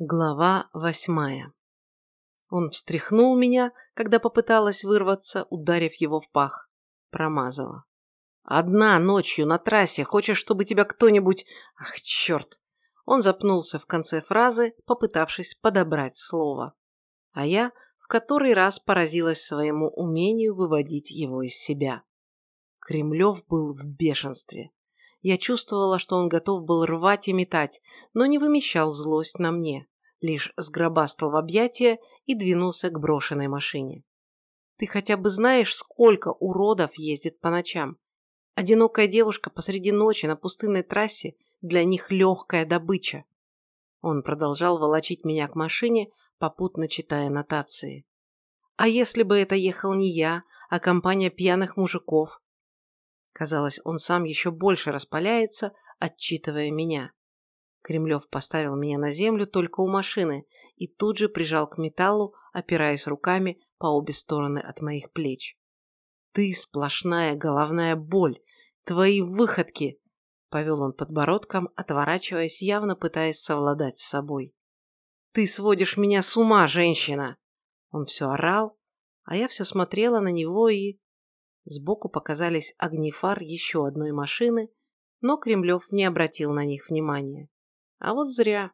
Глава восьмая. Он встряхнул меня, когда попыталась вырваться, ударив его в пах. Промазала. «Одна ночью на трассе. Хочешь, чтобы тебя кто-нибудь...» «Ах, черт!» Он запнулся в конце фразы, попытавшись подобрать слово. А я в который раз поразилась своему умению выводить его из себя. Кремлев был в бешенстве. Я чувствовала, что он готов был рвать и метать, но не вымещал злость на мне, лишь сгробастал в объятия и двинулся к брошенной машине. Ты хотя бы знаешь, сколько уродов ездит по ночам? Одинокая девушка посреди ночи на пустынной трассе для них легкая добыча. Он продолжал волочить меня к машине, попутно читая нотации. А если бы это ехал не я, а компания пьяных мужиков, Казалось, он сам еще больше распаляется, отчитывая меня. Кремлев поставил меня на землю только у машины и тут же прижал к металлу, опираясь руками по обе стороны от моих плеч. «Ты сплошная головная боль! Твои выходки!» — повел он подбородком, отворачиваясь, явно пытаясь совладать с собой. «Ты сводишь меня с ума, женщина!» Он все орал, а я все смотрела на него и Сбоку показались огни фар еще одной машины, но Кремлев не обратил на них внимания. А вот зря.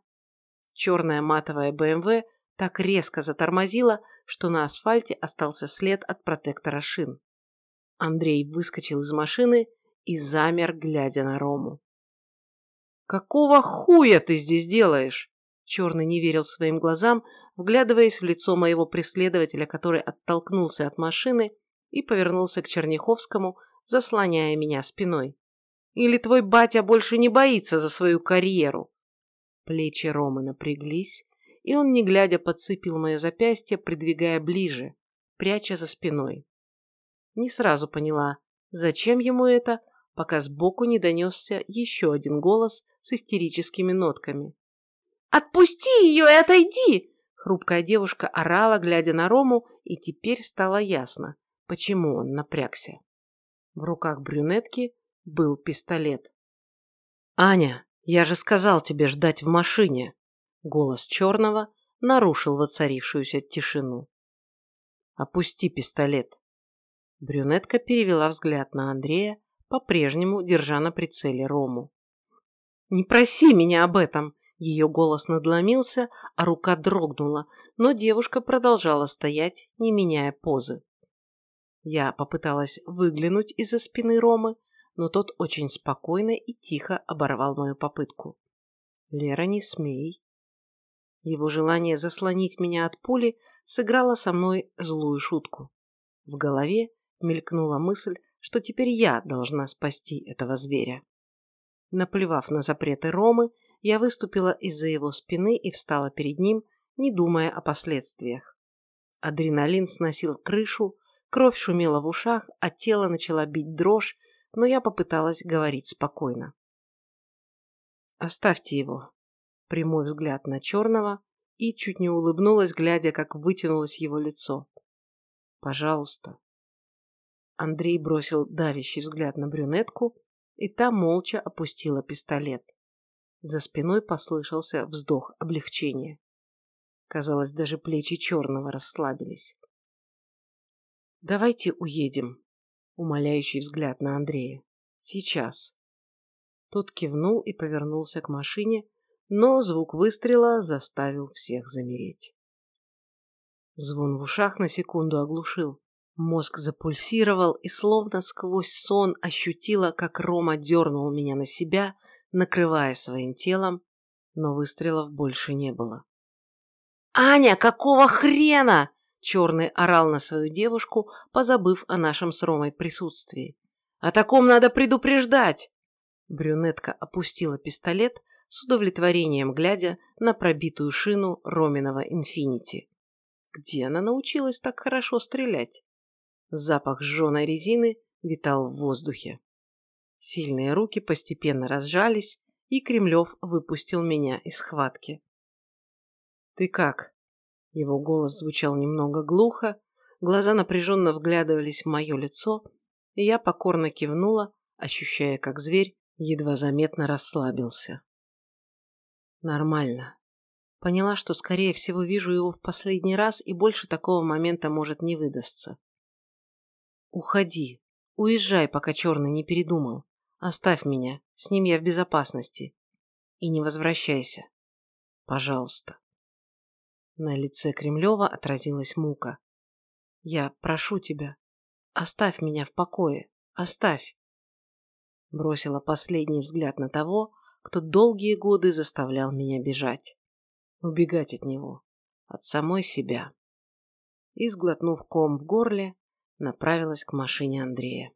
Черная матовая БМВ так резко затормозила, что на асфальте остался след от протектора шин. Андрей выскочил из машины и замер, глядя на Рому. «Какого хуя ты здесь делаешь?» Черный не верил своим глазам, вглядываясь в лицо моего преследователя, который оттолкнулся от машины и повернулся к Черняховскому, заслоняя меня спиной. «Или твой батя больше не боится за свою карьеру?» Плечи Ромы напряглись, и он, не глядя, подцепил мое запястье, придвигая ближе, пряча за спиной. Не сразу поняла, зачем ему это, пока сбоку не донесся еще один голос с истерическими нотками. «Отпусти ее и отойди!» Хрупкая девушка орала, глядя на Рому, и теперь стало ясно. Почему он напрягся? В руках брюнетки был пистолет. «Аня, я же сказал тебе ждать в машине!» Голос черного нарушил воцарившуюся тишину. «Опусти пистолет!» Брюнетка перевела взгляд на Андрея, по-прежнему держа на прицеле Рому. «Не проси меня об этом!» Ее голос надломился, а рука дрогнула, но девушка продолжала стоять, не меняя позы. Я попыталась выглянуть из-за спины Ромы, но тот очень спокойно и тихо оборвал мою попытку. «Лера, не смей». Его желание заслонить меня от пули сыграло со мной злую шутку. В голове мелькнула мысль, что теперь я должна спасти этого зверя. Наплевав на запреты Ромы, я выступила из-за его спины и встала перед ним, не думая о последствиях. Адреналин сносил крышу, Кровь шумела в ушах, а тело начало бить дрожь, но я попыталась говорить спокойно. «Оставьте его». Прямой взгляд на черного и чуть не улыбнулась, глядя, как вытянулось его лицо. «Пожалуйста». Андрей бросил давящий взгляд на брюнетку, и та молча опустила пистолет. За спиной послышался вздох облегчения. Казалось, даже плечи черного расслабились. «Давайте уедем», — умоляющий взгляд на Андрея. «Сейчас». Тот кивнул и повернулся к машине, но звук выстрела заставил всех замереть. Звон в ушах на секунду оглушил. Мозг запульсировал и словно сквозь сон ощутила, как Рома дернул меня на себя, накрывая своим телом, но выстрелов больше не было. «Аня, какого хрена?» Черный орал на свою девушку, позабыв о нашем с Ромой присутствии. «О таком надо предупреждать!» Брюнетка опустила пистолет с удовлетворением, глядя на пробитую шину Роминого «Инфинити». Где она научилась так хорошо стрелять? Запах сжженной резины витал в воздухе. Сильные руки постепенно разжались, и Кремлев выпустил меня из схватки. «Ты как?» Его голос звучал немного глухо, глаза напряженно вглядывались в мое лицо, и я покорно кивнула, ощущая, как зверь едва заметно расслабился. Нормально. Поняла, что, скорее всего, вижу его в последний раз, и больше такого момента может не выдастся. «Уходи. Уезжай, пока Черный не передумал. Оставь меня. С ним я в безопасности. И не возвращайся. Пожалуйста». На лице Кремлева отразилась мука. «Я прошу тебя, оставь меня в покое. Оставь!» Бросила последний взгляд на того, кто долгие годы заставлял меня бежать убегать от него, от самой себя. И, сглотнув ком в горле, направилась к машине Андрея.